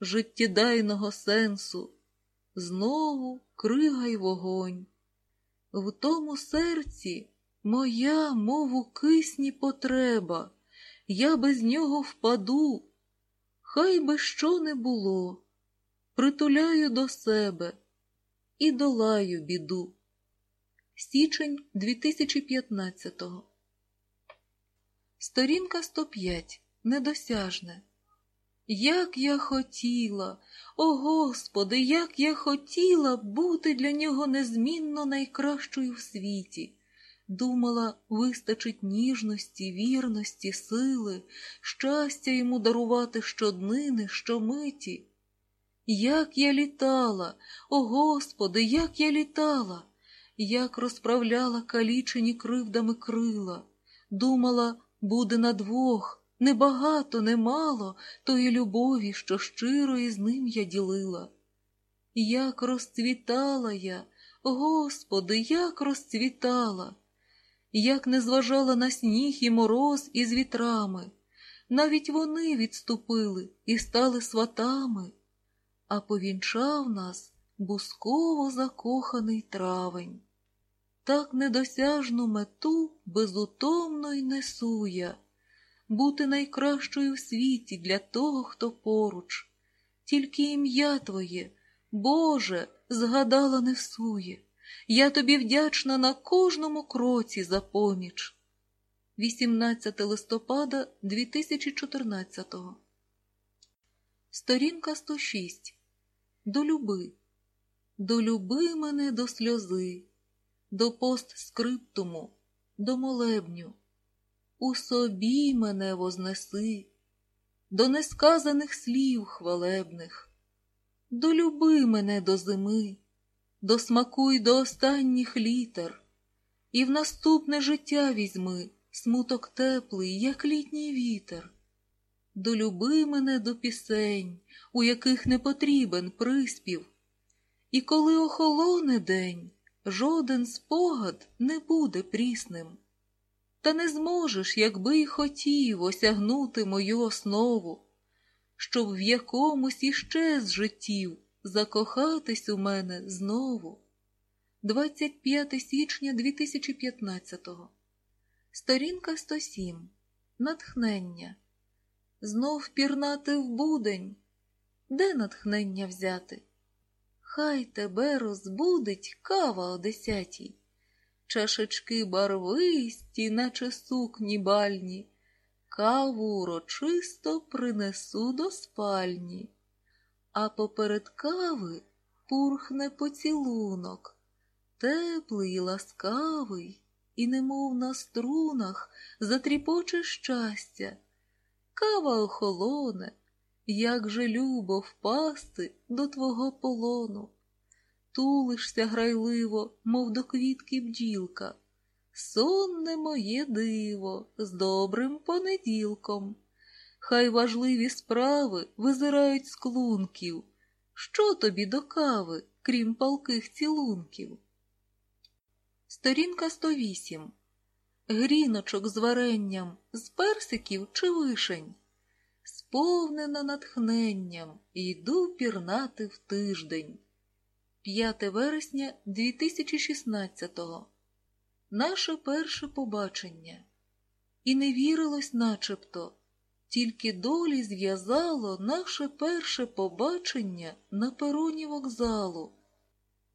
життєдайного сенсу, знову крига й вогонь. В тому серці моя, мов у кисні потреба, я без нього впаду, хай би що не було, притуляю до себе і долаю біду. Січень 2015-го Сторінка 105. Недосяжне. Як я хотіла, о Господи, як я хотіла бути для нього незмінно найкращою в світі. Думала, вистачить ніжності, вірності, сили, щастя йому дарувати щоднини, щомиті. Як я літала, о Господи, як я літала, як розправляла калічені кривдами крила, думала, буде на двох, небагато, немало тої любові, що щиро із ним я ділила. Як розцвітала я, Господи, як розцвітала, як не зважала на сніг і мороз із вітрами, навіть вони відступили і стали сватами, а повінчав нас бусково закоханий травень. Так недосяжну мету безутомно й несу я, бути найкращою в світі для того, хто поруч. Тільки ім'я Твоє, Боже, згадала не всує. Я тобі вдячна на кожному кроці за поміч. 18 листопада 2014 Сторінка 106. Долюби. Долюби мене до сльози, до постскриптуму, до молебню. У собі мене вознеси, до несказаних слів хвалебних. Долюби мене до зими, досмакуй до останніх літер, і в наступне життя візьми смуток теплий, як літній вітер. Долюби мене до пісень, у яких не потрібен приспів. І коли охолоне день, жоден спогад не буде прісним. Та не зможеш, якби й хотів, осягнути мою основу, щоб в якомусь іще з життів закохатись у мене знову. 25 січня 2015 Сторінка 107. Натхнення. Знов пірнати в будень. Де натхнення взяти? Хай тебе розбудить кава о десятій, чашечки барвисті, наче сукні бальні, каву урочисто принесу до спальні, а поперед кави пурхне поцілунок, теплий ласкавий, і, немов на струнах, затріпоче щастя. Кава охолоне, як же любо впасти до твого полону. Тулишся грайливо, мов до квітки бджілка. Сонне моє диво з добрим понеділком. Хай важливі справи визирають з клунків. Що тобі до кави, крім палких цілунків? Сторінка 108. Гріночок з варенням, з персиків чи вишень. Сповнена натхненням, йду пірнати в тиждень. 5 вересня 2016-го. Наше перше побачення. І не вірилось начебто, тільки долі зв'язало наше перше побачення на пероні вокзалу.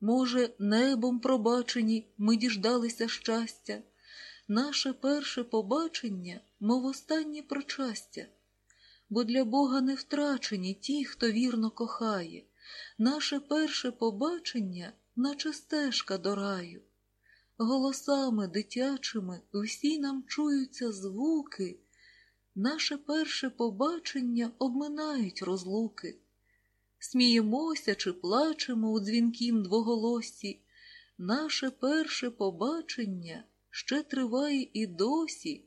Може, небом пробачені ми діждалися щастя, наше перше побачення, мов останнє причастя, бо для Бога не втрачені ті, хто вірно кохає, наше перше побачення, наче стежка до раю. Голосами дитячими всі нам чуються звуки, наше перше побачення обминають розлуки. Сміємося чи плачемо у дзвінкім двоголоссі, наше перше побачення ще триває і досі,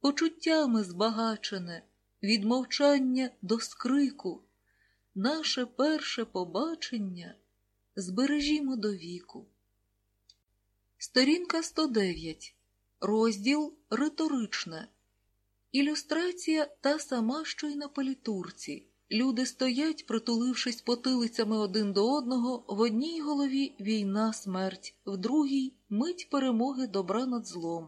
почуттями збагачене від мовчання до скрику, наше перше побачення збережімо до віку. Сторінка 109. Розділ риторичне. Ілюстрація та сама, що й на палітурці. Люди стоять, притулившись потилицями один до одного, в одній голові війна, смерть, в другій мить перемоги добра над злом.